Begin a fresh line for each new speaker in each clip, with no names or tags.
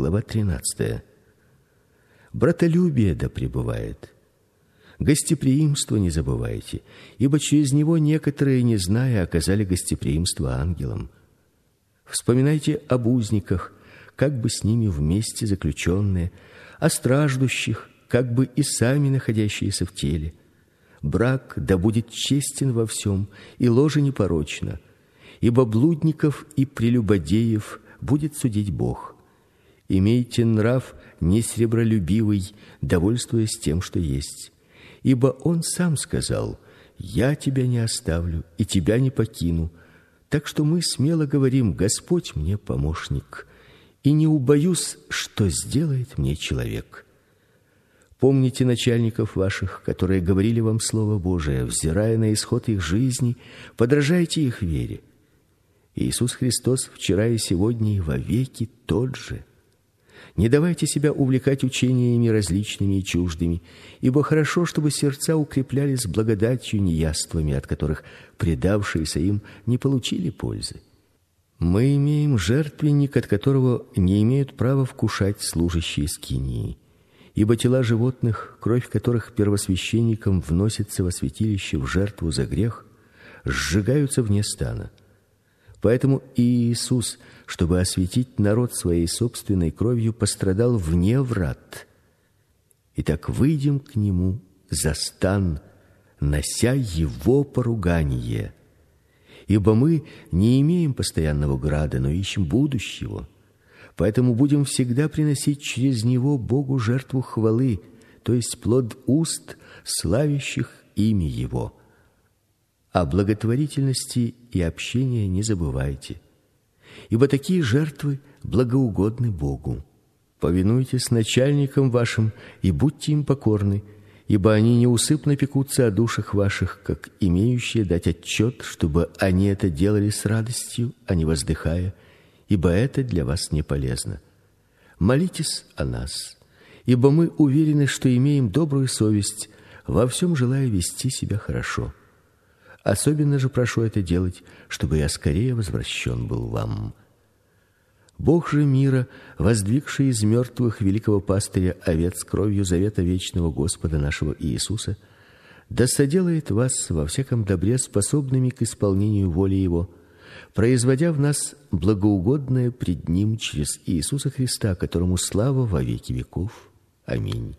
глава 13. Братолюбие да пребывает. Гостеприимство не забывайте, ибо через него некоторые, не зная, оказали гостеприимство ангелам. Вспоминайте об узниках, как бы с ними вместе заключенные, о страждущих, как бы и сами находящиеся в теле. Брак да будет честен во всем, и ложе непорочно, ибо блудников и прелюбодеев будет судить Бог. Имейте нрав не сребролюбивый, довольствуясь тем, что есть. Ибо он сам сказал: "Я тебя не оставлю и тебя не покину". Так что мы смело говорим: Господь мне помощник и не убоюсь, что сделает мне человек. Помните начальников ваших, которые говорили вам слово Божие, взирая на исход их жизни, подражайте их вере. Иисус Христос вчера и сегодня и во веки тот же. Не давайте себя увлекать учениями различными и чуждыми, ибо хорошо, чтобы сердца укреплялись благодатью неяствами, от которых предавшиеся им не получили пользы. Мы имеем жертвенник, от которого не имеют права вкушать служащие скинии. Ибо тела животных, кровь которых первосвященникам вносится во святилище в жертву за грех, сжигаются вне стана. Поэтому и Иисус, чтобы осветить народ своей собственной кровью, пострадал вне врат. Итак, выйдем к нему за стан, нося его поругание ибо мы не имеем постоянного града, но ищем будущего. Поэтому будем всегда приносить через него Богу жертву хвалы, то есть плод уст, славящих имя его. О благотворительности и общении не забывайте, ибо такие жертвы благоугодны Богу. Повинуйтесь начальникам вашим и будьте им покорны, ибо они неусыпно пекутся о душах ваших, как имеющие дать отчет, чтобы они это делали с радостью, а не воздыхая, ибо это для вас не полезно. Молитесь о нас, ибо мы уверены, что имеем добрую совесть, во всем желая вести себя хорошо. Особенно же прошу это делать, чтобы я скорее возвращен был вам. Бог же мира, воздвигший из мертвых великого пастыря овец кровью завета вечного Господа нашего Иисуса, да соделает вас во всяком добре способными к исполнению воли его, производя в нас благоугодное пред ним через Иисуса Христа, которому слава во веки веков. Аминь.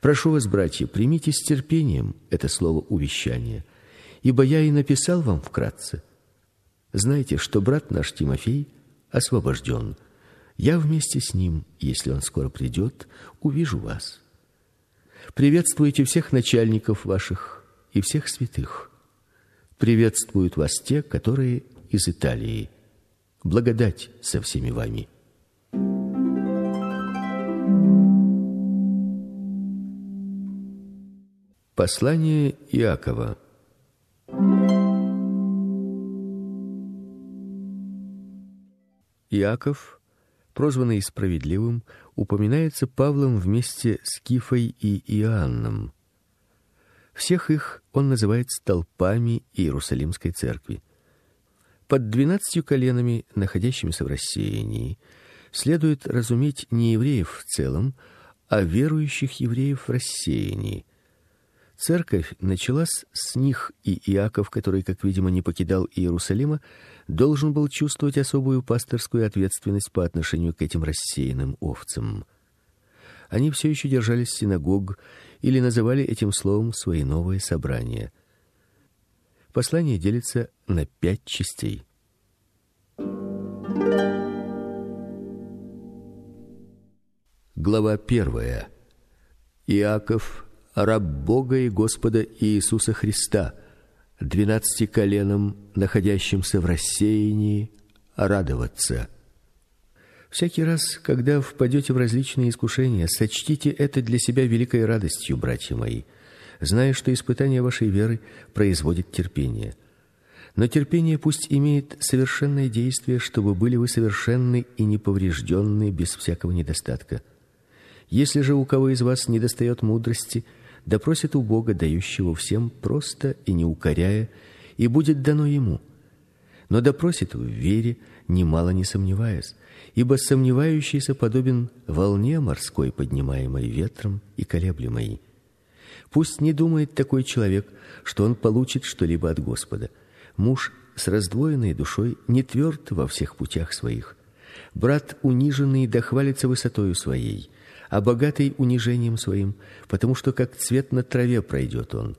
Прошу вас, братья, примите с терпением это слово увещания, ибо я и написал вам вкратце. Знайте, что брат наш Тимофей освобожден. Я вместе с ним, если он скоро придет, увижу вас. Приветствуйте всех начальников ваших и всех святых. Приветствуют вас те, которые из Италии. Благодать со всеми вами. Послание Иакова. Иаков, прозванный справедливым, упоминается Павлом вместе с Кифой и Иоанном. Всех их он называет столпами Иерусалимской церкви. Под двенадцатью коленами, находящимися в рассеянии, следует разуметь не евреев в целом, а верующих евреев в рассеянии. Церковь началась с них, и Иаков, который, как видимо, не покидал Иерусалима, должен был чувствовать особую пасторскую ответственность по отношению к этим рассеянным овцам. Они все еще держались синагог или называли этим словом свои новые собрания. Послание делится на пять частей. Глава первая. Иаков, раб Бога и Господа Иисуса Христа, двенадцати коленам, находящимся в рассеянии, радоваться. Всякий раз, когда впадете в различные искушения, сочтите это для себя великой радостью, братья мои, зная, что испытание вашей веры производит терпение. Но терпение пусть имеет совершенное действие, чтобы были вы совершенны и неповрежденны без всякого недостатка. Если же у кого из вас недостает мудрости, да просит у Бога, дающего всем просто и не укоряя, и будет дано ему. Но допросит в вере, немало не сомневаясь, ибо сомневающийся подобен волне морской, поднимаемой ветром и колеблемой. Пусть не думает такой человек, что он получит что-либо от Господа. Муж с раздвоенной душой не тверд во всех путях своих. Брат униженный дохвалится высотою своей, а богатый унижением своим, потому что как цвет на траве пройдет он.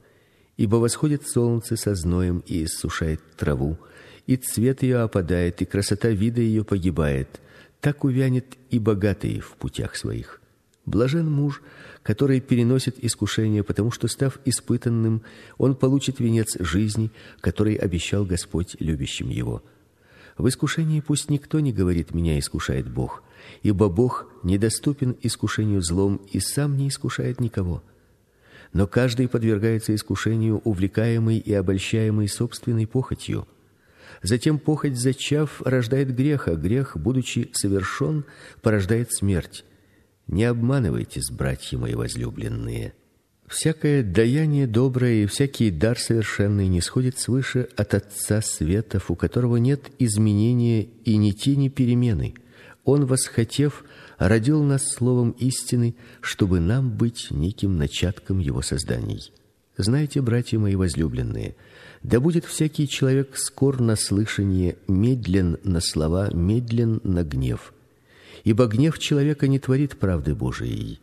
Ибо восходит солнце со зноем и иссушает траву, и цвет ее опадает, и красота вида ее погибает. Так увянет и богатый в путях своих. Блажен муж, который переносит искушение, потому что став испытанным, он получит венец жизни, который обещал Господь любящим его. В искушении пусть никто не говорит: меня искушает Бог, ибо Бог недоступен искушению злом и сам не искушает никого. Но каждый подвергается искушению, увлекаемый и обольщаемый собственной похотью. Затем похоть зачав рождает грех, а грех, будучи совершен, порождает смерть. Не обманывайтесь, братья мои возлюбленные. Всякое даяние доброе и всякий дар совершенный не сходит свыше от Отца светов, у которого нет изменения и ни тени перемены. Он восхотев родил нас словом истины, чтобы нам быть неким начатком его созданий. Знаете, братья мои возлюбленные, да будет всякий человек скор на слышание, медлен на слова, медлен на гнев ибо гнев человека не творит правды Божией.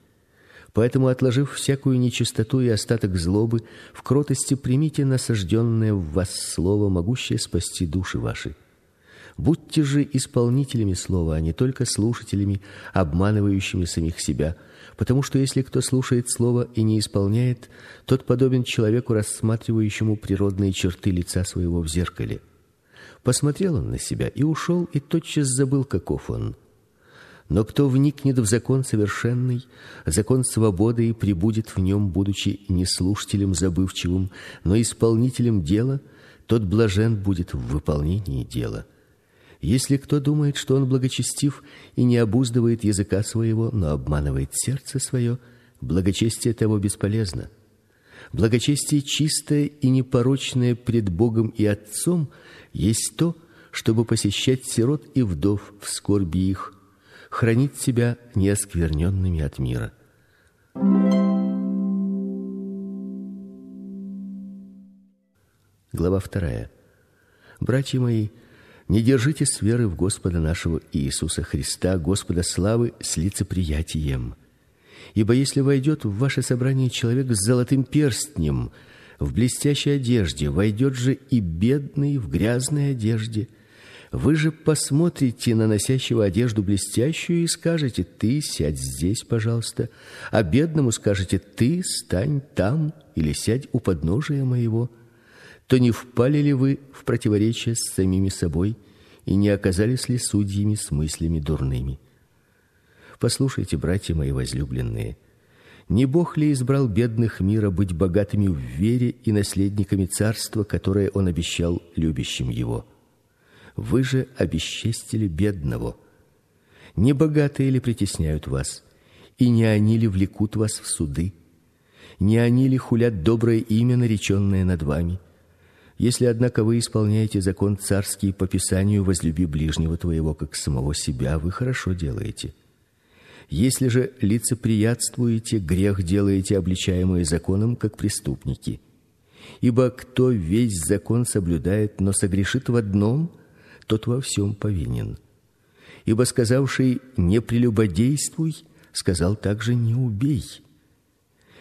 Поэтому, отложив всякую нечистоту и остаток злобы, в кротости примите насажденное в вас слово, могущее спасти души ваши. Будьте же исполнителями слова, а не только слушателями, обманывающими самих себя, потому что если кто слушает слово и не исполняет, тот подобен человеку, рассматривающему природные черты лица своего в зеркале. Посмотрел он на себя и ушел, и тотчас забыл, каков он. Но кто вникнет в закон совершенный, закон свободы и пребудет в нем, будучи не слушателем забывчивым, но исполнителем дела, тот блажен будет в выполнении дела. Если кто думает, что он благочестив и не обуздывает языка своего, но обманывает сердце свое, благочестие того бесполезно. Благочестие чистое и непорочное пред Богом и Отцом есть то, чтобы посещать сирот и вдов в скорби их хранить себя неоскверненными от мира. Глава вторая. Братья мои, не держите с веры в Господа нашего Иисуса Христа, Господа славы, с лицеприятием. Ибо если войдет в ваше собрание человек с золотым перстнем, в блестящей одежде, войдет же и бедный в грязной одежде – вы же посмотрите на носящего одежду блестящую и скажете: "Ты сядь здесь, пожалуйста", а бедному скажете: "Ты стань там или сядь у подножия моего". То не впали ли вы в противоречие с самими собой и не оказались ли судьями с мыслями дурными? Послушайте, братья мои возлюбленные, не Бог ли избрал бедных мира быть богатыми в вере и наследниками царства, которое он обещал любящим его? Вы же обесчестили бедного. Не богатые ли притесняют вас, и не они ли влекут вас в суды? Не они ли хулят доброе имя, нареченное над вами? Если однако вы исполняете закон царский по писанию: возлюби ближнего твоего как самого себя, вы хорошо делаете. Если же лицеприятствуете, грех делаете, обличаемые законом, как преступники. Ибо кто весь закон соблюдает, но согрешит в одном, тот во всем повинен. Ибо сказавший не прелюбодействуй, сказал также не убей.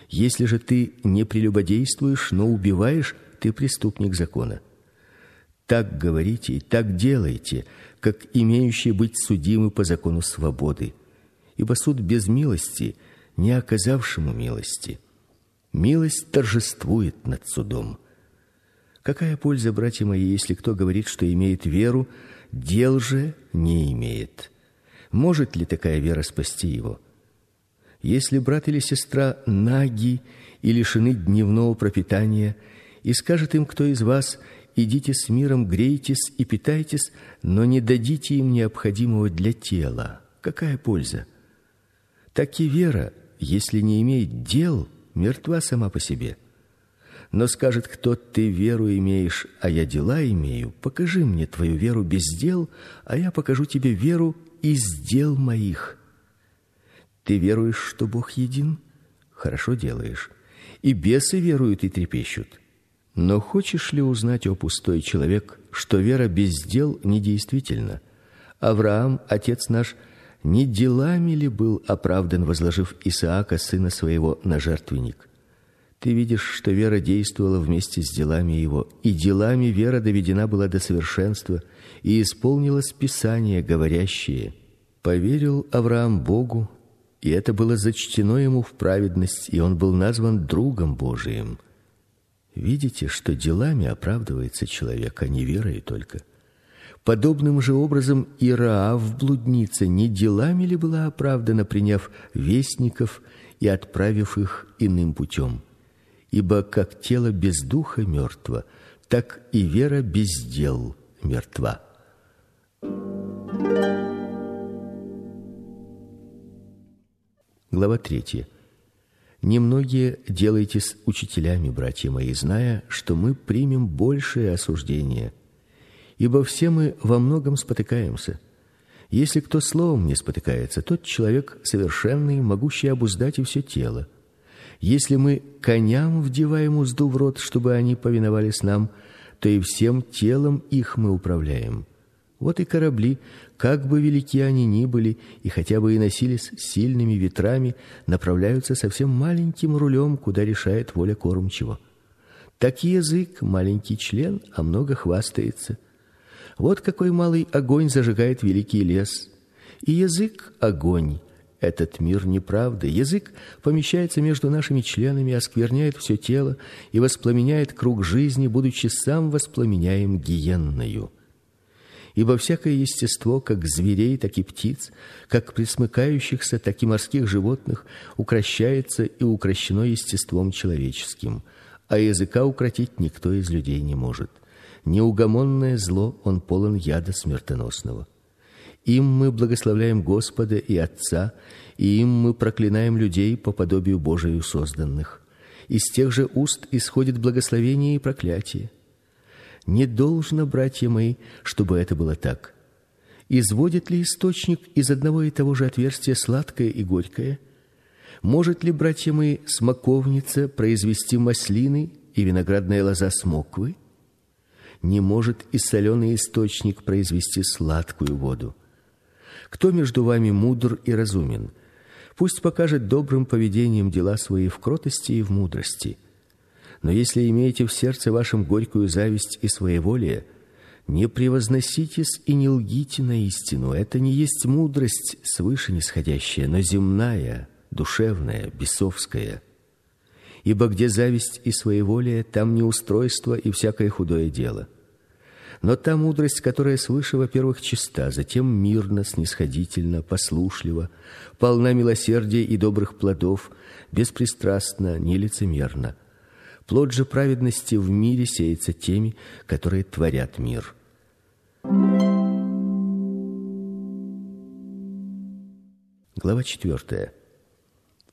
Если же ты не прелюбодействуешь, но убиваешь, ты преступник закона. Так говорите и так делайте, как имеющие быть судимы по закону свободы. Ибо суд без милости не оказавшему милости. Милость торжествует над судом. Какая польза, братья мои, если кто говорит, что имеет веру, дел же не имеет? Может ли такая вера спасти его? Если брат или сестра наги и лишены дневного пропитания, и скажет им кто из вас: идите с миром, грейтесь и питайтесь, но не дадите им необходимого для тела, какая польза? Так и вера, если не имеет дел, мертва сама по себе. Но скажет кто: "Ты веру имеешь, а я дела имею". Покажи мне твою веру без дел, а я покажу тебе веру из дел моих. Ты веруешь, что Бог един? Хорошо делаешь. И бесы веруют и трепещут. Но хочешь ли узнать, о пустой человек, что вера без дел недействительна? Авраам, отец наш, не делами ли был оправдан, возложив Исаака сына своего на жертвенник? Ты видишь, что вера действовала вместе с делами его, и делами вера доведена была до совершенства, и исполнилось Писание, говорящее: поверил Авраам Богу, и это было зачтено ему в праведность, и он был назван другом Божиим. Видите, что делами оправдывается человек, а не верой только. Подобным же образом и Раав блудница не делами ли была оправдана, приняв вестников и отправив их иным путем? Ибо как тело без духа мертво, так и вера без дел мертва. Глава 3. Немногие делайтесь учителями, братья мои, зная, что мы примем большее осуждение. Ибо все мы во многом спотыкаемся. Если кто словом не спотыкается, тот человек совершенный, могущий обуздать и все тело. Если мы коням вдеваем узду в рот, чтобы они повиновались нам, то и всем телом их мы управляем. Вот и корабли, как бы велики они ни были и хотя бы и носились сильными ветрами, направляются совсем маленьким рулем, куда решает воля кормчего. Так и язык маленький член, а много хвастается. Вот какой малый огонь зажигает великий лес. И язык огонь, этот мир неправды. Язык помещается между нашими членами, оскверняет все тело и воспламеняет круг жизни, будучи сам воспламеняем гиенною. Ибо всякое естество, как зверей, так и птиц, как присмыкающихся, так и морских животных, укращается и укращено естеством человеческим, а языка укротить никто из людей не может. Неугомонное зло, он полон яда смертоносного. Им мы благословляем Господа и Отца, и им мы проклинаем людей по подобию Божию созданных. Из тех же уст исходит благословение и проклятие. Не должно, братья мои, чтобы это было так. Изводит ли источник из одного и того же отверстия сладкое и горькое? Может ли, братья мои, смоковница произвести маслины и виноградная лоза смоквы? Не может и соленый источник произвести сладкую воду. Кто между вами мудр и разумен? Пусть покажет добрым поведением дела свои в кротости и в мудрости. Но если имеете в сердце вашем горькую зависть и своеволие, не превозноситесь и не лгите на истину. Это не есть мудрость свыше нисходящая, но земная, душевная, бесовская. Ибо где зависть и своеволие, там неустройство и всякое худое дело. Но та мудрость, которая свыше, во-первых, чиста, затем мирна, снисходительна, послушлива, полна милосердия и добрых плодов, беспристрастна, нелицемерна. Плод же праведности в мире сеется теми, которые творят мир. Глава четвертая.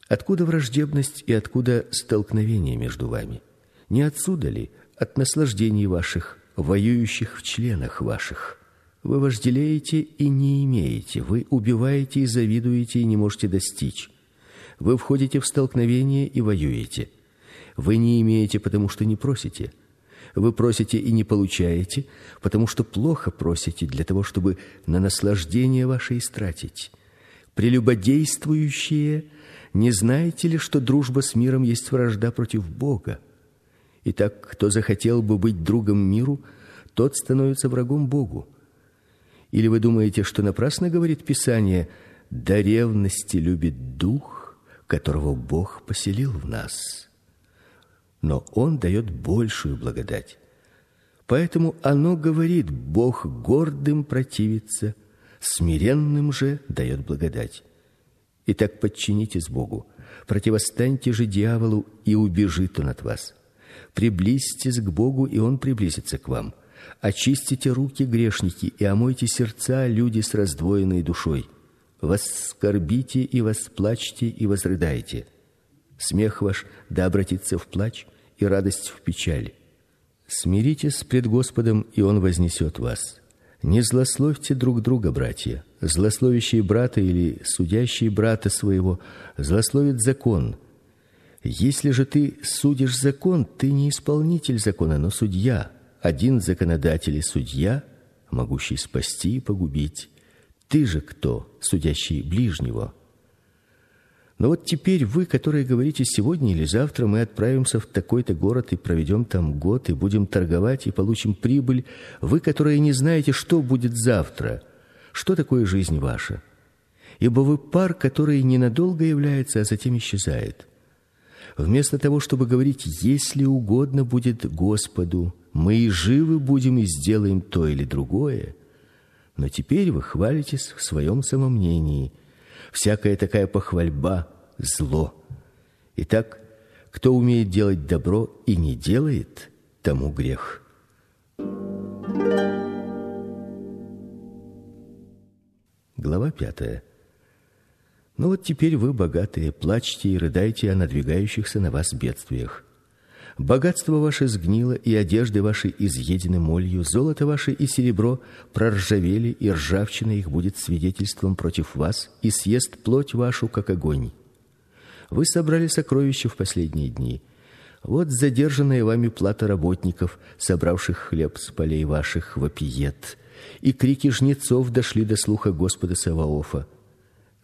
Откуда враждебность и откуда столкновение между вами? Не отсюда ли от наслаждений ваших воюющих в членах ваших. Вы вожделеете и не имеете, вы убиваете и завидуете и не можете достичь. Вы входите в столкновение и воюете. Вы не имеете, потому что не просите. Вы просите и не получаете, потому что плохо просите для того, чтобы на наслаждение ваше истратить. Прелюбодействующие, не знаете ли, что дружба с миром есть вражда против Бога? Итак, кто захотел бы быть другом миру, тот становится врагом Богу. Или вы думаете, что напрасно говорит Писание: "До ревности любит дух, которого Бог поселил в нас"? Но он дает большую благодать. Поэтому оно говорит: Бог гордым противится, смиренным же дает благодать. Итак, подчинитесь Богу, противостаньте же дьяволу, и убежит он от вас. Приблизьтесь к Богу, и он приблизится к вам. Очистите руки, грешники, и омойте сердца, люди с раздвоенной душой. Воскорбите и восплачьте и возрыдайте. Смех ваш да обратится в плач, и радость в печали. Смиритесь пред Господом, и он вознесет вас. Не злословьте друг друга, братья. Злословящий брата или судящий брата своего злословит закон. Если же ты судишь закон, ты не исполнитель закона, но судья. Один законодатель и судья, могущий спасти и погубить. Ты же кто, судящий ближнего? Но вот теперь вы, которые говорите сегодня или завтра мы отправимся в такой-то город и проведем там год и будем торговать и получим прибыль, вы, которые не знаете, что будет завтра, что такое жизнь ваша? Ибо вы пар, который ненадолго является, а затем исчезает. Вместо того, чтобы говорить: "Если угодно будет Господу, мы и живы будем и сделаем то или другое", но теперь вы хвалитесь в своем самомнении – всякая такая похвальба зло. Итак, кто умеет делать добро и не делает, тому грех. Глава пятая. Ну вот теперь вы богатые, плачьте и рыдайте о надвигающихся на вас бедствиях. Богатство ваше сгнило, и одежды ваши изъедены молью, золото ваше и серебро проржавели, и ржавчина их будет свидетельством против вас, и съест плоть вашу как огонь. Вы собрали сокровища в последние дни. Вот задержанная вами плата работников, собравших хлеб с полей ваших, вопиет, и крики жнецов дошли до слуха Господа Саваофа.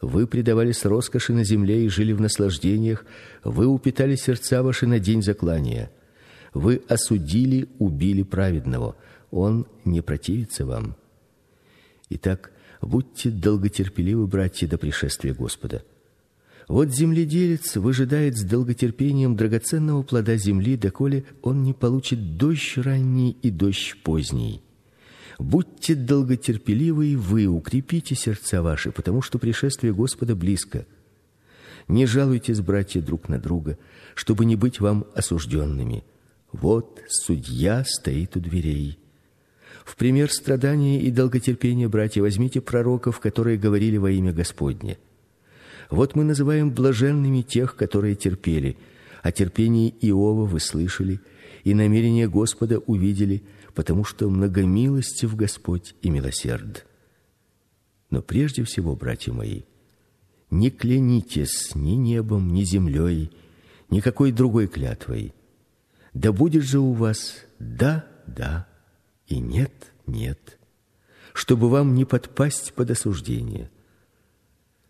Вы предавались роскоши на земле и жили в наслаждениях, вы упитали сердца ваши на день заклания. Вы осудили, убили праведного, он не противится вам. Итак, будьте долготерпеливы, братья, до пришествия Господа. Вот земледелец выжидает с долготерпением драгоценного плода земли, доколе он не получит дождь ранний и дождь поздний. Будьте долготерпеливы и вы, укрепите сердца ваши, потому что пришествие Господа близко. Не жалуйтесь, братья, друг на друга, чтобы не быть вам осужденными. Вот судья стоит у дверей. В пример страдания и долготерпения, братья, возьмите пророков, которые говорили во имя Господне. Вот мы называем блаженными тех, которые терпели. О терпении Иова вы слышали, и намерение Господа увидели, потому что многомилостив Господь и милосерд. Но прежде всего, братья мои, не клянитесь ни небом, ни землей, никакой другой клятвой. Да будет же у вас да, да и нет, нет, чтобы вам не подпасть под осуждение.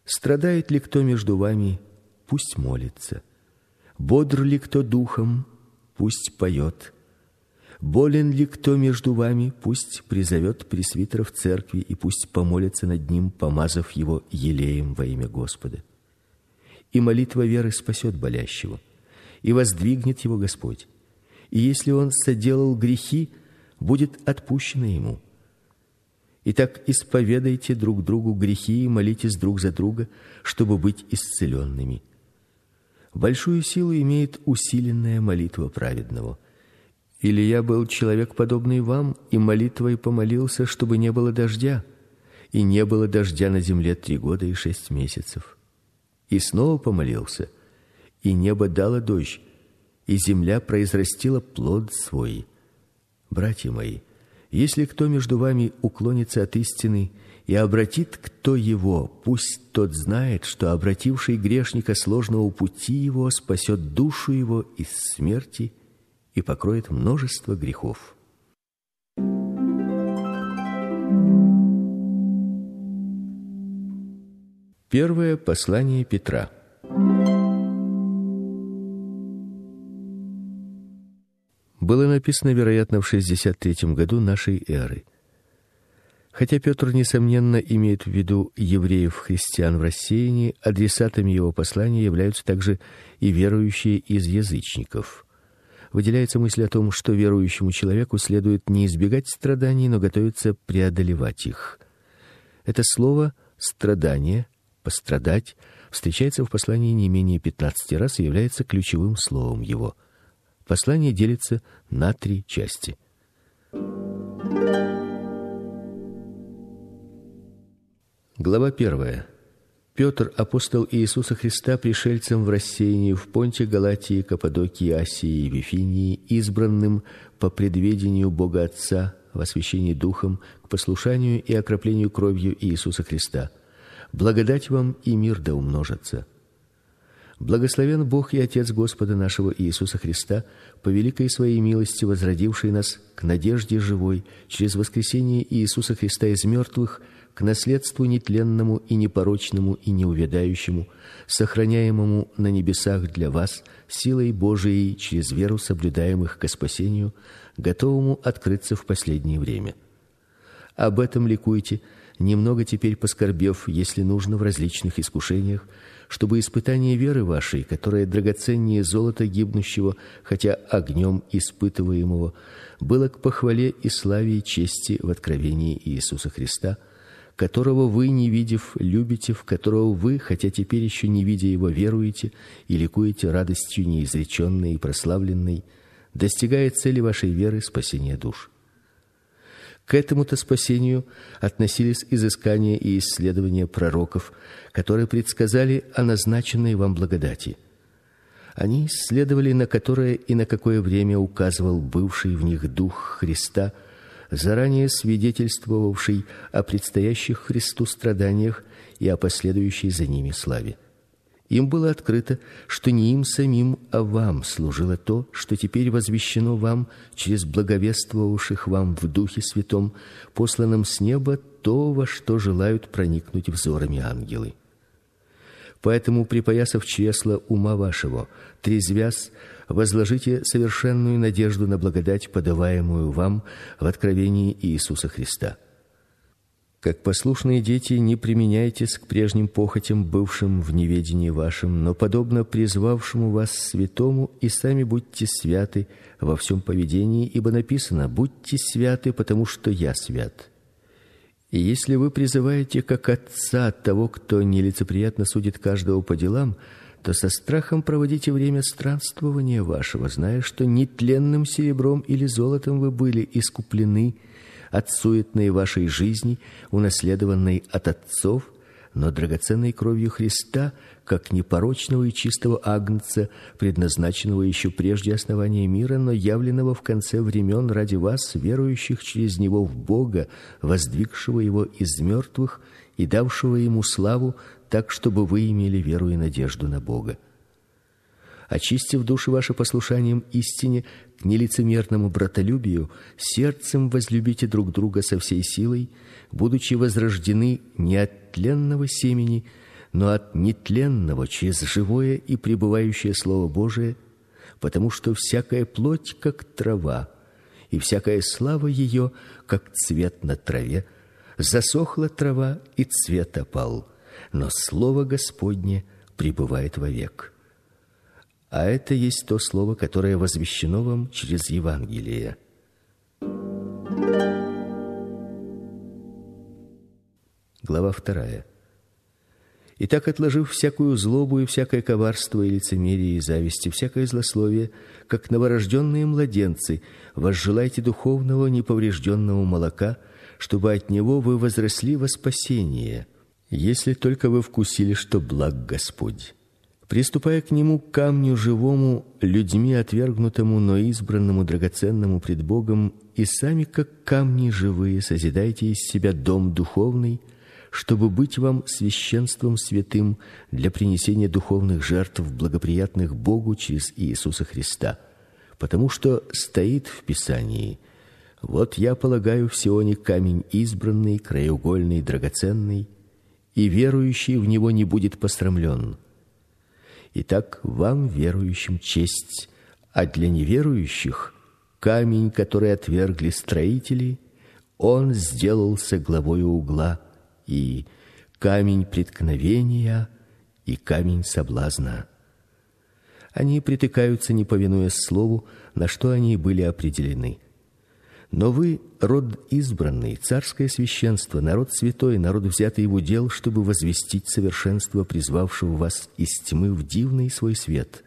Страдает ли кто между вами, пусть молится. Бодр ли кто духом, пусть поет. Болен ли кто между вами, пусть призовет в церкви и пусть помолится над ним, помазав его елеем во имя Господа. И молитва веры спасет болящего, и воздвигнет его Господь. И если он соделал грехи, будет отпущено ему. Итак, исповедайте друг другу грехи и молитесь друг за друга, чтобы быть исцеленными. Большую силу имеет усиленная молитва праведного. Или я был человек подобный вам, и молитвой помолился, чтобы не было дождя, и не было дождя на земле три года и шесть месяцев. И снова помолился, и небо дало дождь, и земля произрастила плод свой. Братья мои, если кто между вами уклонится от истины и обратит кто его, пусть тот знает, что обративший грешника сложного пути его спасет душу его из смерти и покроет множество грехов. Первое послание Петра. Было написано, вероятно, в 63 году нашей эры. Хотя Петр несомненно имеет в виду евреев-христиан в рассеянии, адресатами его послания являются также и верующие из язычников выделяется мысль о том, что верующему человеку следует не избегать страданий, но готовиться преодолевать их. Это слово страдание, пострадать встречается в послании не менее 15 раз и является ключевым словом его. Послание делится на три части. Глава первая. Петр, апостол Иисуса Христа, пришельцем в рассеянии в Понте, Галатии, Каппадокии, Асии и Вифинии, избранным по предведению Бога Отца в освящении духом к послушанию и окроплению кровью Иисуса Христа. Благодать вам и мир да умножатся. Благословен Бог и Отец Господа нашего Иисуса Христа, по великой своей милости возродивший нас к надежде живой через воскресение Иисуса Христа из мертвых к наследству нетленному и непорочному и неувядающему, сохраняемому на небесах для вас силой Божией через веру соблюдаемых к спасению, готовому открыться в последнее время. Об этом ликуйте, немного теперь поскорбев, если нужно в различных искушениях, чтобы испытание веры вашей, которое драгоценнее золота гибнущего, хотя огнем испытываемого, было к похвале и славе и чести в откровении Иисуса Христа – которого вы, не видев, любите, в которого вы, хотя теперь еще не видя его, веруете и ликуете радостью неизреченной и прославленной, достигая цели вашей веры спасения душ. К этому-то спасению относились изыскания и исследования пророков, которые предсказали о назначенной вам благодати. Они исследовали, на которое и на какое время указывал бывший в них дух Христа – заранее свидетельствовавший о предстоящих Христу страданиях и о последующей за ними славе. Им было открыто, что не им самим, а вам служило то, что теперь возвещено вам через благовествовавших вам в Духе Святом, посланном с неба, то, во что желают проникнуть взорами ангелы. Поэтому припоясав чресло ума вашего, трезвясь, возложите совершенную надежду на благодать, подаваемую вам в откровении Иисуса Христа. Как послушные дети, не применяйтесь к прежним похотям, бывшим в неведении вашем, но подобно призвавшему вас святому, и сами будьте святы во всем поведении, ибо написано: будьте святы, потому что я свят. И если вы призываете как отца того, кто нелицеприятно судит каждого по делам, то со страхом проводите время странствования вашего, зная, что не тленным серебром или золотом вы были искуплены от суетной вашей жизни, унаследованной от отцов, но драгоценной кровью Христа, как непорочного и чистого агнца, предназначенного еще прежде основания мира, но явленного в конце времен ради вас, верующих через него в Бога, воздвигшего его из мертвых и давшего ему славу так, чтобы вы имели веру и надежду на Бога. Очистив души ваши послушанием истине, к нелицемерному братолюбию, сердцем возлюбите друг друга со всей силой, будучи возрождены не от тленного семени, но от нетленного через живое и пребывающее слово Божие, потому что всякая плоть как трава, и всякая слава ее как цвет на траве, засохла трава и цвет опал но слово Господне пребывает вовек. А это есть то слово, которое возвещено вам через Евангелие. Глава вторая. Итак, отложив всякую злобу и всякое коварство и лицемерие и зависть и всякое злословие, как новорожденные младенцы, возжелайте духовного неповрежденного молока, чтобы от него вы возросли во спасение – если только вы вкусили, что благ Господь. Приступая к нему камню живому, людьми отвергнутому, но избранному, драгоценному пред Богом, и сами как камни живые созидайте из себя дом духовный, чтобы быть вам священством святым для принесения духовных жертв благоприятных Богу через Иисуса Христа. Потому что стоит в Писании: вот я полагаю в Сионе камень избранный, краеугольный, драгоценный, и верующий в него не будет посрамлен. Итак, вам верующим честь, а для неверующих камень, который отвергли строители, он сделался главой угла, и камень преткновения и камень соблазна. Они притыкаются, не повинуясь слову, на что они были определены. Но вы род избранный, царское священство, народ святой, народ взятый его дел, чтобы возвестить совершенство призвавшего вас из тьмы в дивный свой свет.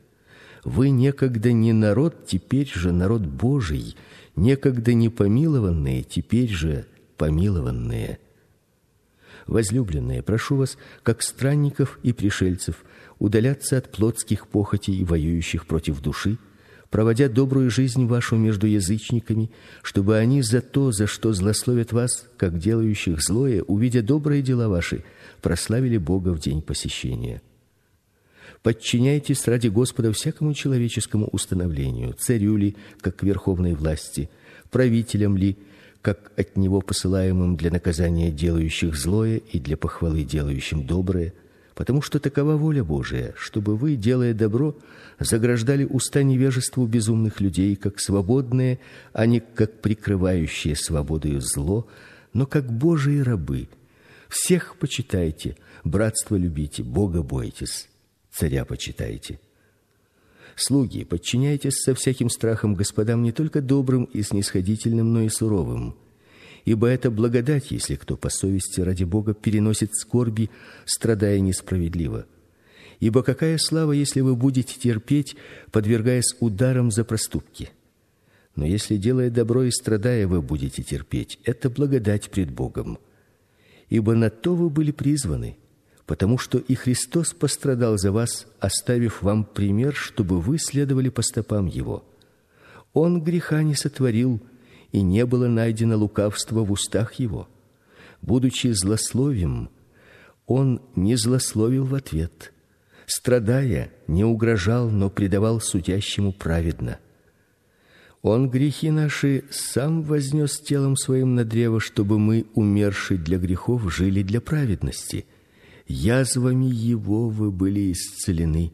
Вы некогда не народ, теперь же народ Божий, некогда не помилованные, теперь же помилованные. Возлюбленные, прошу вас, как странников и пришельцев, удаляться от плотских похотей и воюющих против души, проводя добрую жизнь вашу между язычниками, чтобы они за то, за что злословят вас, как делающих злое, увидя добрые дела ваши, прославили Бога в день посещения. Подчиняйтесь ради Господа всякому человеческому установлению, царю ли, как верховной власти, правителям ли, как от него посылаемым для наказания делающих злое и для похвалы делающим доброе, потому что такова воля Божия, чтобы вы, делая добро, заграждали уста невежеству безумных людей, как свободные, а не как прикрывающие свободою зло, но как Божьи рабы. Всех почитайте, братство любите, Бога бойтесь, царя почитайте. Слуги, подчиняйтесь со всяким страхом господам не только добрым и снисходительным, но и суровым. Ибо это благодать, если кто по совести ради Бога переносит скорби, страдая несправедливо. Ибо какая слава, если вы будете терпеть, подвергаясь ударам за проступки? Но если делая добро и страдая, вы будете терпеть, это благодать пред Богом. Ибо на то вы были призваны потому что и Христос пострадал за вас, оставив вам пример, чтобы вы следовали по стопам его. Он греха не сотворил, и не было найдено лукавства в устах его. Будучи злословим, он не злословил в ответ. Страдая, не угрожал, но предавал судящему праведно. Он грехи наши сам вознес телом своим на древо, чтобы мы, умершие для грехов, жили для праведности язвами его вы были исцелены.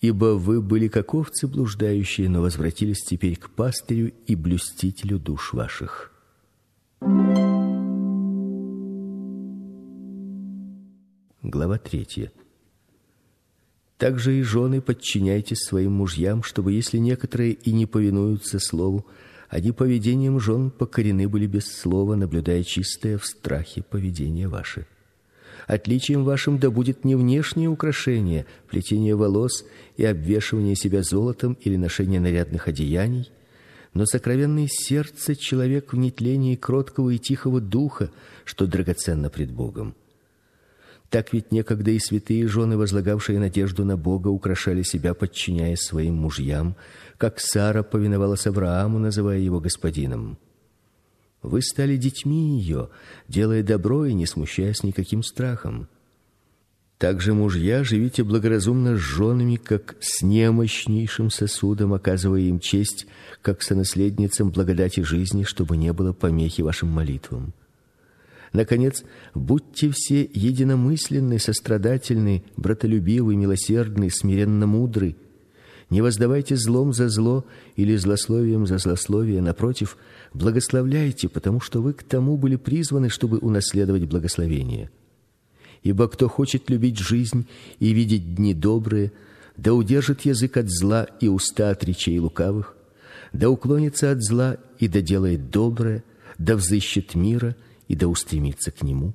Ибо вы были как овцы блуждающие, но возвратились теперь к пастырю и блюстителю душ ваших. Глава третья. Также и жены подчиняйтесь своим мужьям, чтобы если некоторые и не повинуются слову, они поведением жен покорены были без слова, наблюдая чистое в страхе поведение ваше. Отличием вашим да будет не внешнее украшение, плетение волос и обвешивание себя золотом или ношение нарядных одеяний, но сокровенное сердце человек в нетлении кроткого и тихого духа, что драгоценно пред Богом. Так ведь некогда и святые жены, возлагавшие надежду на Бога, украшали себя, подчиняясь своим мужьям, как Сара повиновалась Аврааму, называя его господином. Вы стали детьми ее, делая добро и не смущаясь никаким страхом. Также мужья живите благоразумно с женами, как с немощнейшим сосудом, оказывая им честь, как сонаследницам благодати жизни, чтобы не было помехи вашим молитвам. Наконец, будьте все единомысленны, сострадательны, братолюбивы, милосердны, смиренно мудры. Не воздавайте злом за зло или злословием за злословие, напротив, благословляйте, потому что вы к тому были призваны, чтобы унаследовать благословение. Ибо кто хочет любить жизнь и видеть дни добрые, да удержит язык от зла и уста от речей лукавых, да уклонится от зла и да делает доброе, да взыщет мира и да устремится к нему,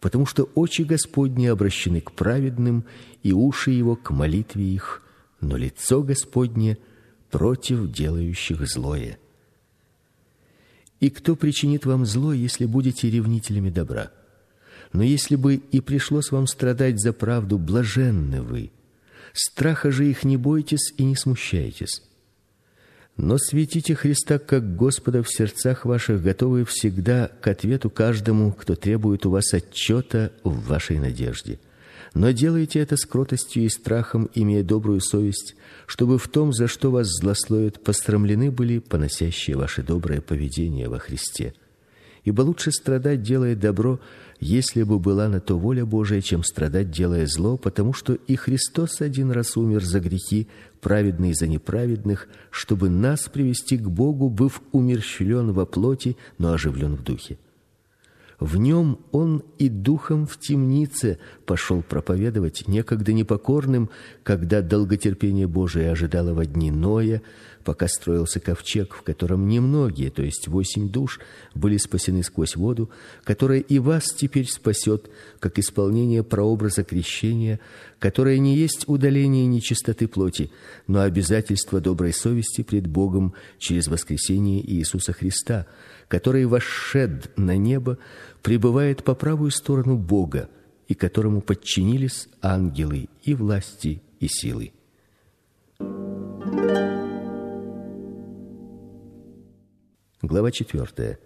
потому что очи Господни обращены к праведным и уши его к молитве их, но лицо Господне против делающих злое. И кто причинит вам зло, если будете ревнителями добра? Но если бы и пришлось вам страдать за правду, блаженны вы. Страха же их не бойтесь и не смущайтесь. Но светите Христа как Господа в сердцах ваших, готовые всегда к ответу каждому, кто требует у вас отчета в вашей надежде но делайте это с кротостью и страхом, имея добрую совесть, чтобы в том, за что вас злословят, пострамлены были поносящие ваше доброе поведение во Христе. Ибо лучше страдать, делая добро, если бы была на то воля Божия, чем страдать, делая зло, потому что и Христос один раз умер за грехи, праведный за неправедных, чтобы нас привести к Богу, быв умерщвлен во плоти, но оживлен в духе. В нем он и духом в темнице пошел проповедовать некогда непокорным, когда долготерпение Божие ожидало во дни Ноя, пока строился ковчег, в котором немногие, то есть восемь душ, были спасены сквозь воду, которая и вас теперь спасет, как исполнение прообраза крещения, которое не есть удаление нечистоты плоти, но обязательство доброй совести пред Богом через воскресение Иисуса Христа, который вошед на небо, пребывает по правую сторону Бога, и которому подчинились ангелы и власти и силы. Глава 4.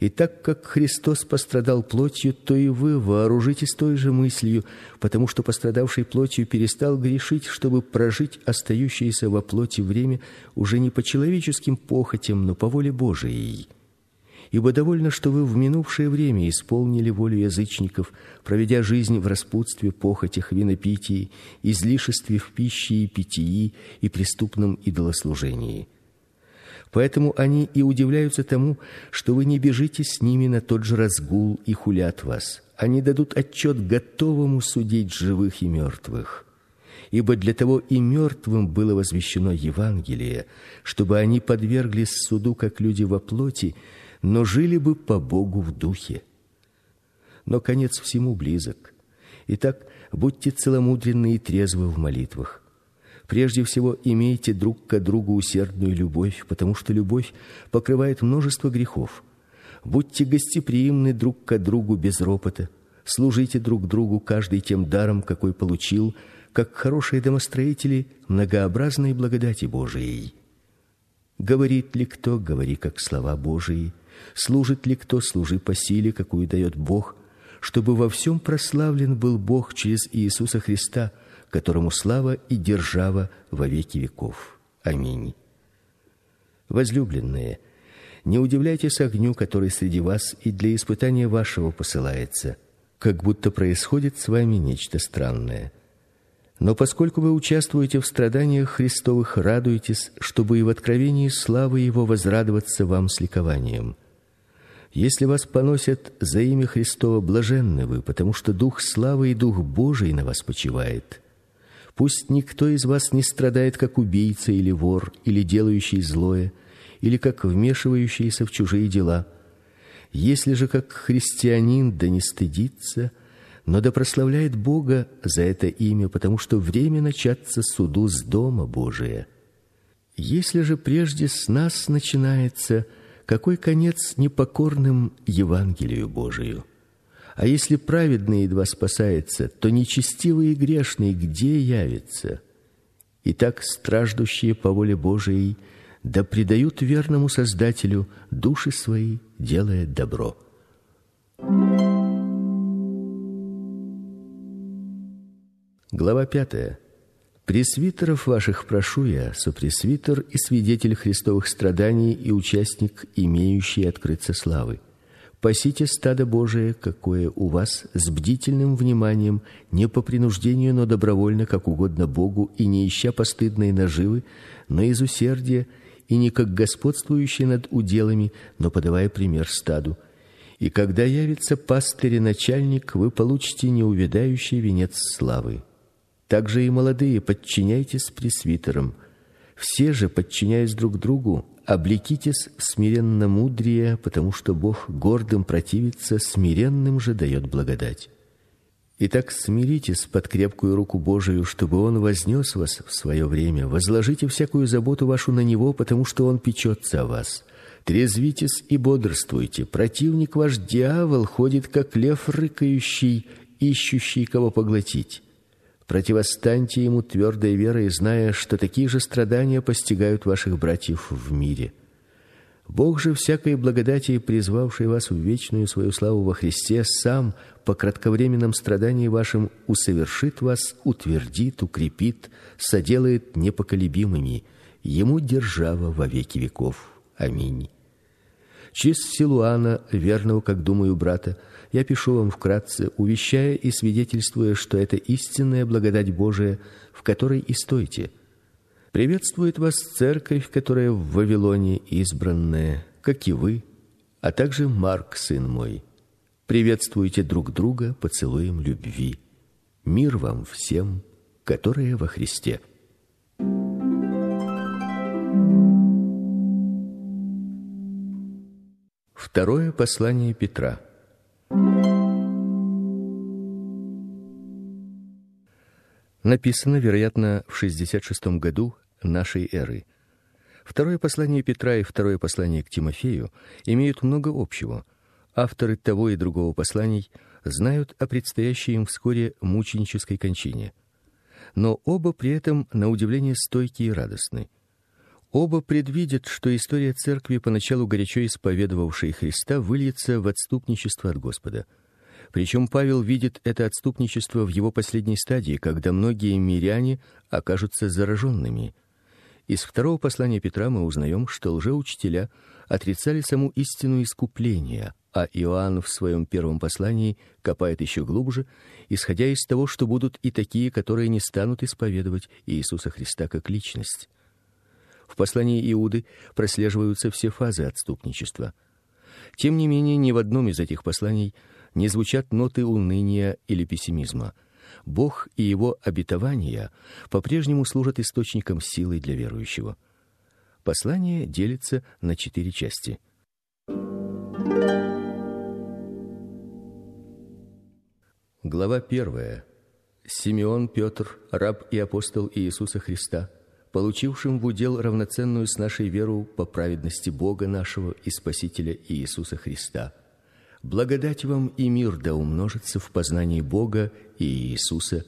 И так как Христос пострадал плотью, то и вы вооружитесь той же мыслью, потому что пострадавший плотью перестал грешить, чтобы прожить остающееся во плоти время уже не по человеческим похотям, но по воле Божией. Ибо довольно, что вы в минувшее время исполнили волю язычников, проведя жизнь в распутстве, похотях, винопитии, излишестве в пище и питьи и преступном идолослужении. Поэтому они и удивляются тому, что вы не бежите с ними на тот же разгул и хулят вас. Они дадут отчет готовому судить живых и мертвых. Ибо для того и мертвым было возвещено Евангелие, чтобы они подверглись суду как люди во плоти, но жили бы по Богу в духе. Но конец всему близок. Итак, будьте целомудренны и трезвы в молитвах. Прежде всего, имейте друг к другу усердную любовь, потому что любовь покрывает множество грехов. Будьте гостеприимны друг к другу без ропота. Служите друг другу каждый тем даром, какой получил, как хорошие домостроители многообразной благодати Божией. Говорит ли кто, говори как слова Божии. Служит ли кто, служи по силе, какую дает Бог, чтобы во всем прославлен был Бог через Иисуса Христа – которому слава и держава во веки веков. Аминь. Возлюбленные, не удивляйтесь огню, который среди вас и для испытания вашего посылается, как будто происходит с вами нечто странное. Но поскольку вы участвуете в страданиях Христовых, радуйтесь, чтобы и в откровении славы его возрадоваться вам с ликованием. Если вас поносят за имя Христово, блаженны вы, потому что дух славы и дух Божий на вас почивает. Пусть никто из вас не страдает как убийца или вор, или делающий злое, или как вмешивающийся в чужие дела. Если же как христианин да не стыдится, но да прославляет Бога за это имя, потому что время начаться суду с дома Божия. Если же прежде с нас начинается, какой конец непокорным Евангелию Божию? А если праведный едва спасается, то нечестивый и грешный где явится? Итак, страждущие по воле Божией да предают верному Создателю души свои, делая добро. Глава пятая. Пресвитеров ваших прошу я, сопресвитер и свидетель Христовых страданий и участник, имеющий открыться славы Пасите стадо Божие, какое у вас, с бдительным вниманием, не по принуждению, но добровольно, как угодно Богу, и не ища постыдной наживы, но из усердия, и не как господствующий над уделами, но подавая пример стаду. И когда явится пастырь и начальник, вы получите неувядающий венец славы. Также и молодые подчиняйтесь пресвитерам. Все же, подчиняясь друг другу, Облекитесь в смиренно мудрее, потому что Бог гордым противится, смиренным же дает благодать. Итак, смиритесь под крепкую руку Божию, чтобы он вознес вас в свое время. Возложите всякую заботу вашу на него, потому что он печется о вас. Трезвитесь и бодрствуйте. Противник ваш дьявол ходит как лев рыкающий, ищущий кого поглотить. Противостаньте ему твердой верой, зная, что такие же страдания постигают ваших братьев в мире. Бог же всякой благодати, призвавший вас в вечную свою славу во Христе, сам по кратковременном страдании вашим усовершит вас, утвердит, укрепит, соделает непоколебимыми. Ему держава во веки веков. Аминь. Через Силуана, верного, как думаю, брата, я пишу вам вкратце, увещая и свидетельствуя, что это истинная благодать Божия, в которой и стойте. Приветствует вас церковь, которая в Вавилоне избранная, как и вы, а также Марк, сын мой. Приветствуйте друг друга поцелуем любви. Мир вам всем, которые во Христе. Второе послание Петра. Написано, вероятно, в 66 году нашей эры. Второе послание Петра и второе послание к Тимофею имеют много общего. Авторы того и другого посланий знают о предстоящей им вскоре мученической кончине. Но оба при этом на удивление стойки и радостны. Оба предвидят, что история церкви, поначалу горячо исповедовавшей Христа, выльется в отступничество от Господа. Причем Павел видит это отступничество в его последней стадии, когда многие миряне окажутся зараженными – из второго послания Петра мы узнаем, что лжеучителя отрицали саму истину искупления, а Иоанн в своем первом послании копает еще глубже, исходя из того, что будут и такие, которые не станут исповедовать Иисуса Христа как личность. В послании Иуды прослеживаются все фазы отступничества. Тем не менее, ни в одном из этих посланий не звучат ноты уныния или пессимизма. Бог и его обетования по-прежнему служат источником силы для верующего. Послание делится на четыре части. Глава первая. Симеон Петр, раб и апостол Иисуса Христа, получившим в удел равноценную с нашей веру по праведности Бога нашего и Спасителя Иисуса Христа Благодать вам и мир да умножится в познании Бога и Иисуса,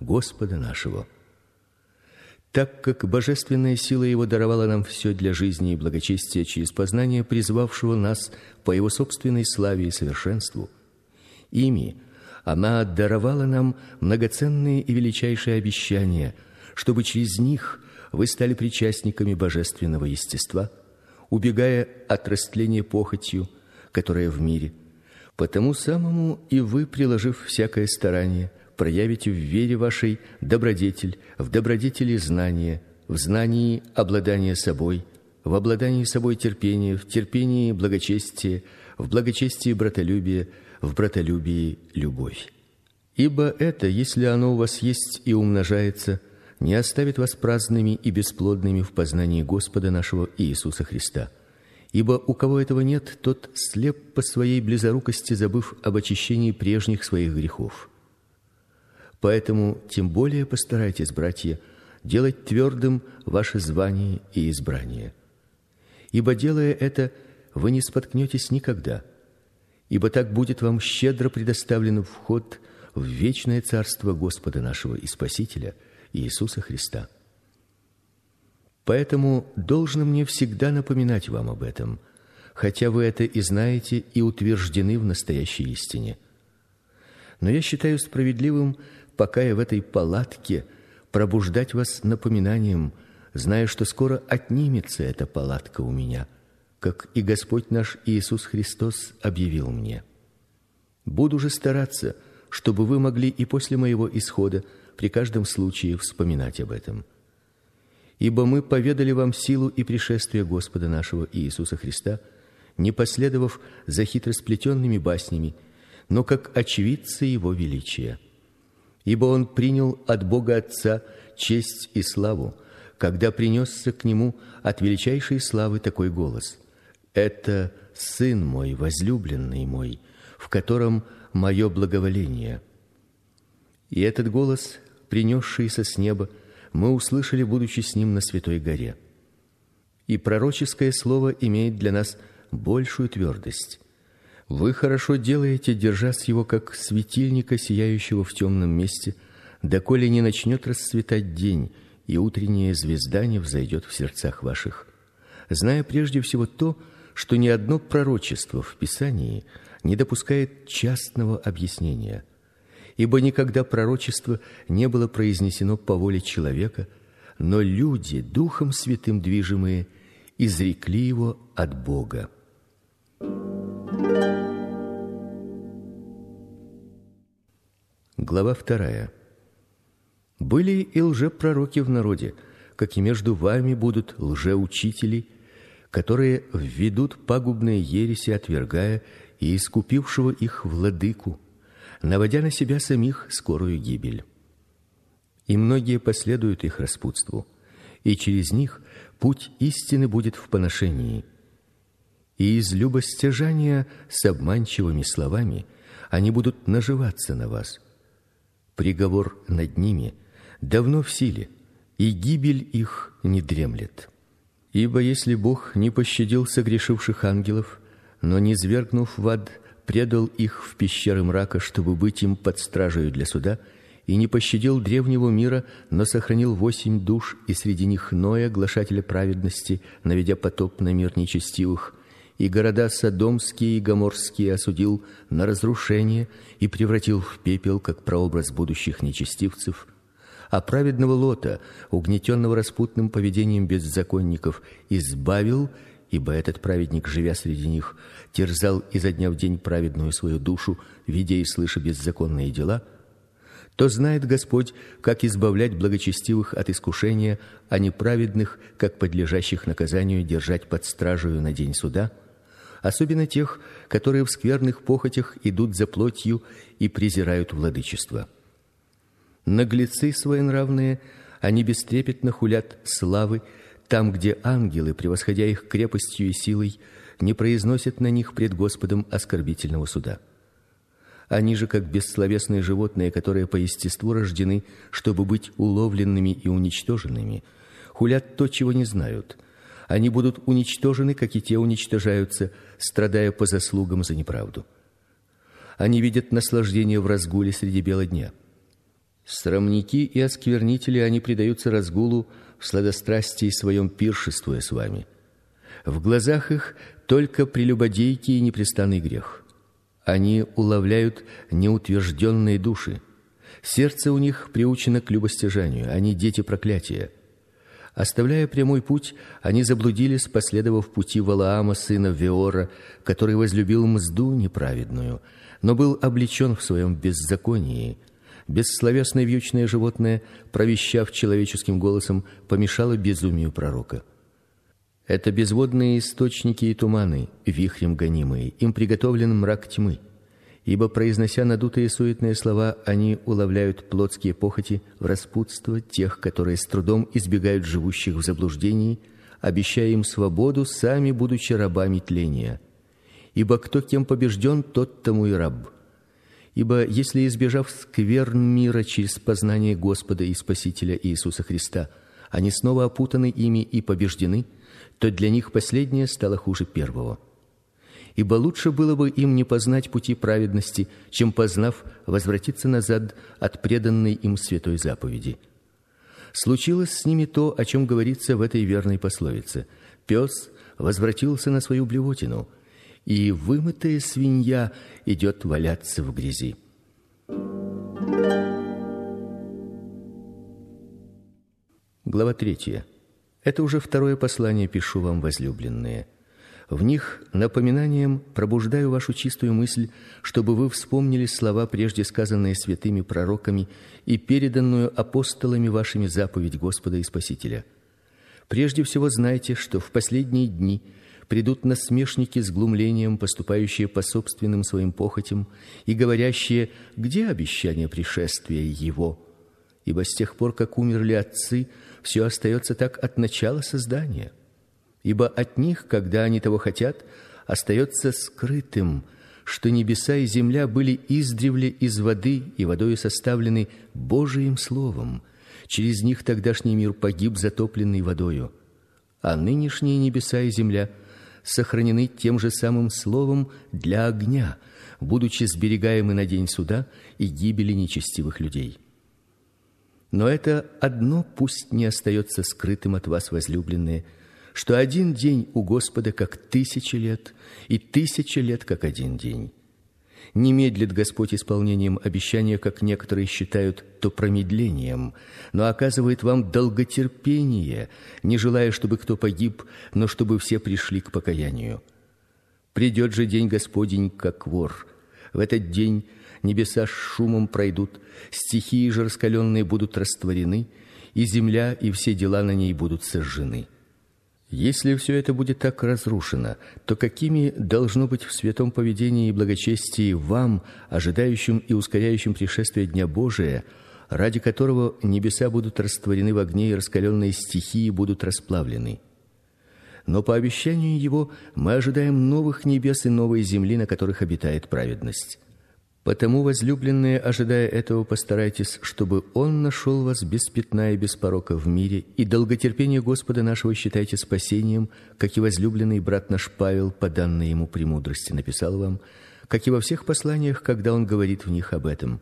Господа нашего. Так как божественная сила его даровала нам все для жизни и благочестия через познание призвавшего нас по его собственной славе и совершенству, ими она даровала нам многоценные и величайшие обещания, чтобы через них вы стали причастниками божественного естества, убегая от растления похотью, которая в мире – Потому самому и вы, приложив всякое старание, проявите в вере вашей добродетель, в добродетели знание, в знании обладание собой, в обладании собой терпение, в терпении благочестие, в благочестии братолюбие, в братолюбии любовь. Ибо это, если оно у вас есть и умножается, не оставит вас праздными и бесплодными в познании Господа нашего Иисуса Христа. Ибо у кого этого нет, тот слеп по своей близорукости, забыв об очищении прежних своих грехов. Поэтому тем более постарайтесь, братья, делать твердым ваше звание и избрание. Ибо делая это, вы не споткнетесь никогда. Ибо так будет вам щедро предоставлен вход в вечное царство Господа нашего и Спасителя Иисуса Христа. Поэтому должно мне всегда напоминать вам об этом, хотя вы это и знаете и утверждены в настоящей истине. Но я считаю справедливым, пока я в этой палатке, пробуждать вас напоминанием, зная, что скоро отнимется эта палатка у меня, как и Господь наш Иисус Христос объявил мне. Буду же стараться, чтобы вы могли и после моего исхода при каждом случае вспоминать об этом ибо мы поведали вам силу и пришествие Господа нашего Иисуса Христа, не последовав за хитросплетенными баснями, но как очевидцы его величия. Ибо он принял от Бога Отца честь и славу, когда принесся к нему от величайшей славы такой голос: это сын мой возлюбленный мой, в котором мое благоволение. И этот голос, принесшийся с неба, мы услышали, будучи с ним на святой горе. И пророческое слово имеет для нас большую твердость. Вы хорошо делаете, держась его как светильника, сияющего в темном месте, доколе не начнет расцветать день, и утренняя звезда не взойдет в сердцах ваших. Зная прежде всего то, что ни одно пророчество в Писании не допускает частного объяснения – ибо никогда пророчество не было произнесено по воле человека, но люди, духом святым движимые, изрекли его от Бога. Глава вторая. Были и лжепророки в народе, как и между вами будут лжеучители, которые введут пагубные ереси, отвергая и искупившего их владыку наводя на себя самих скорую гибель. И многие последуют их распутству, и через них путь истины будет в поношении. И из любостяжания с обманчивыми словами они будут наживаться на вас. Приговор над ними давно в силе, и гибель их не дремлет. Ибо если Бог не пощадил согрешивших ангелов, но не свергнув в ад, предал их в пещеры мрака, чтобы быть им под стражей для суда, и не пощадил древнего мира, но сохранил восемь душ, и среди них Ноя, глашателя праведности, наведя потоп на мир нечестивых, и города содомские и гоморские осудил на разрушение и превратил в пепел, как прообраз будущих нечестивцев, а праведного Лота, угнетенного распутным поведением беззаконников, избавил, ибо этот праведник, живя среди них, терзал изо дня в день праведную свою душу, видя и слыша беззаконные дела, то знает Господь, как избавлять благочестивых от искушения, а неправедных, как подлежащих наказанию, держать под стражей на день суда, особенно тех, которые в скверных похотях идут за плотью и презирают владычество. Наглецы своенравные, они бестрепетно хулят славы там, где ангелы, превосходя их крепостью и силой, не произносят на них пред Господом оскорбительного суда. Они же как бессловесные животные, которые по естеству рождены, чтобы быть уловленными и уничтоженными, хулят то, чего не знают. Они будут уничтожены, как и те уничтожаются, страдая по заслугам за неправду. Они видят наслаждение в разгуле среди бела дня. Срамники и осквернители они предаются разгулу в сладострастии своем пиршествуя с вами. В глазах их только прелюбодейки и непрестанный грех. Они уловляют неутвержденные души. Сердце у них приучено к любостяжанию, они дети проклятия. Оставляя прямой путь, они заблудились, последовав пути Валаама сына Веора, который возлюбил мзду неправедную, но был облечен в своем беззаконии. Бессловесное вьючное животное, провещав человеческим голосом, помешало безумию пророка. Это безводные источники и туманы, вихрем гонимые, им приготовлен мрак тьмы. Ибо произнося надутые суетные слова, они уловляют плотские похоти в распутство тех, которые с трудом избегают живущих в заблуждении, обещая им свободу, сами будучи рабами тления. Ибо кто кем побежден, тот тому и раб. Ибо если избежав скверн мира через познание Господа и Спасителя Иисуса Христа, они снова опутаны ими и побеждены, то для них последнее стало хуже первого. Ибо лучше было бы им не познать пути праведности, чем познав возвратиться назад от преданной им святой заповеди. Случилось с ними то, о чем говорится в этой верной пословице: пес возвратился на свою блевотину, и вымытая свинья идет валяться в грязи. Глава третья. Это уже второе послание пишу вам, возлюбленные. В них напоминанием пробуждаю вашу чистую мысль, чтобы вы вспомнили слова, прежде сказанные святыми пророками и переданную апостолами вашими заповедь Господа и Спасителя. Прежде всего знайте, что в последние дни придут насмешники с глумлением, поступающие по собственным своим похотям и говорящие: где обещание пришествия его? Ибо с тех пор, как умерли отцы, все остается так от начала создания. Ибо от них, когда они того хотят, остается скрытым, что небеса и земля были издревле из воды и водою составлены Божиим словом. Через них тогдашний мир погиб затопленный водою, а нынешние небеса и земля сохранены тем же самым словом для огня, будучи сберегаемы на день суда и гибели нечестивых людей. Но это одно пусть не остается скрытым от вас, возлюбленные, что один день у Господа как тысячи лет, и тысяча лет как один день. Не медлит Господь исполнением обещания, как некоторые считают, то промедлением, но оказывает вам долготерпение, не желая, чтобы кто погиб, но чтобы все пришли к покаянию. Придет же день Господень, как вор. В этот день небеса с шумом пройдут, стихии же раскаленные будут растворены, и земля и все дела на ней будут сожжены. Если все это будет так разрушено, то какими должно быть в святом поведении и благочестии вам, ожидающим и ускоряющим пришествие дня Божия, ради которого небеса будут растворены в огне и раскаленные стихии будут расплавлены? но по обещанию его мы ожидаем новых небес и новой земли, на которых обитает праведность. Потому, возлюбленные, ожидая этого, постарайтесь, чтобы он нашел вас без пятна и без порока в мире, и долготерпение Господа нашего считайте спасением, как и возлюбленный брат наш Павел по данной ему премудрости написал вам, как и во всех посланиях, когда он говорит в них об этом.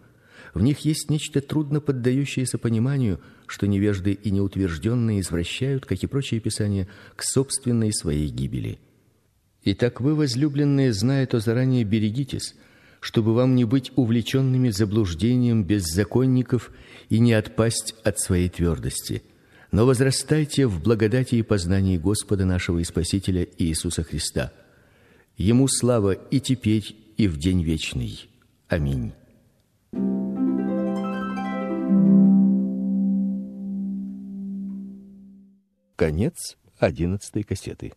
В них есть нечто трудно поддающееся пониманию, что невежды и неутвержденные извращают, как и прочие писания, к собственной своей гибели. Итак, вы, возлюбленные, зная то заранее, берегитесь, чтобы вам не быть увлеченными заблуждением беззаконников и не отпасть от своей твердости. Но возрастайте в благодати и познании Господа нашего и Спасителя Иисуса Христа. Ему слава и теперь, и в день вечный. Аминь. Конец одиннадцатой кассеты.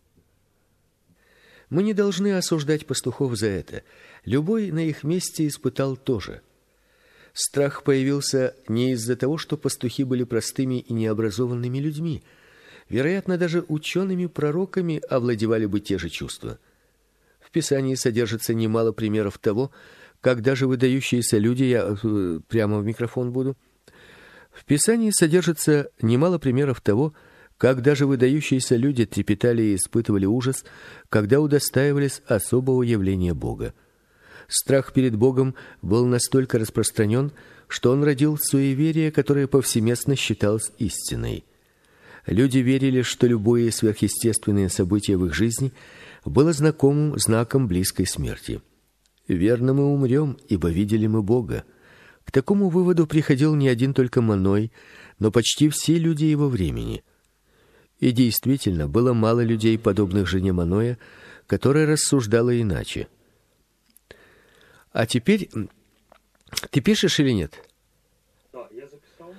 Мы не должны осуждать пастухов за это. Любой на их месте испытал тоже. Страх появился не из-за того, что пастухи были простыми и необразованными людьми. Вероятно, даже учеными пророками овладевали бы те же чувства. В Писании содержится немало примеров того, как даже выдающиеся люди, я э, прямо в микрофон буду. В Писании содержится немало примеров того, как даже выдающиеся люди трепетали и испытывали ужас, когда удостаивались особого явления Бога. Страх перед Богом был настолько распространен, что он родил суеверие, которое повсеместно считалось истиной. Люди верили, что любое сверхъестественное событие в их жизни было знакомым знаком близкой смерти. Верно мы умрем, ибо видели мы Бога. К такому выводу приходил не один только Маной, но почти все люди его времени – и действительно, было мало людей, подобных жене Маноя, которая рассуждала иначе. А теперь ты пишешь или нет?
Да, я записал.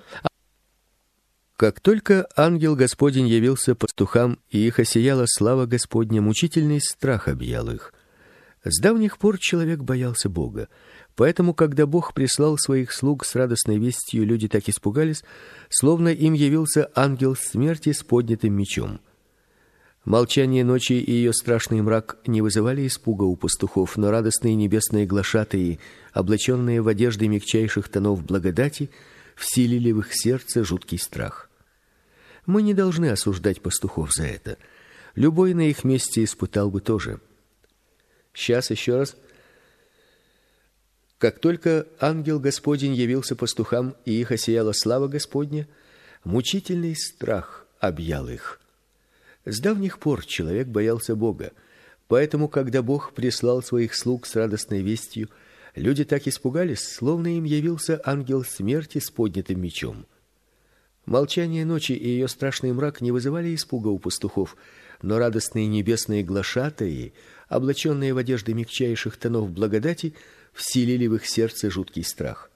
Как только ангел Господень явился пастухам, и их осияла слава Господня, мучительный страх объял их. С давних пор человек боялся Бога. Поэтому, когда Бог прислал своих слуг с радостной вестью, люди так испугались, словно им явился ангел смерти с поднятым мечом. Молчание ночи и ее страшный мрак не вызывали испуга у пастухов, но радостные небесные глашатаи, облаченные в одежды мягчайших тонов благодати, вселили в их сердце жуткий страх. Мы не должны осуждать пастухов за это. Любой на их месте испытал бы тоже. Сейчас еще раз как только ангел Господень явился пастухам, и их осияла слава Господня, мучительный страх объял их. С давних пор человек боялся Бога, поэтому когда Бог прислал своих слуг с радостной вестью, люди так испугались, словно им явился ангел смерти с поднятым мечом. Молчание ночи и ее страшный мрак не вызывали испуга у пастухов, но радостные небесные глашатаи, облаченные в одежды мягчайших тонов благодати, вселили в их сердце жуткий страх.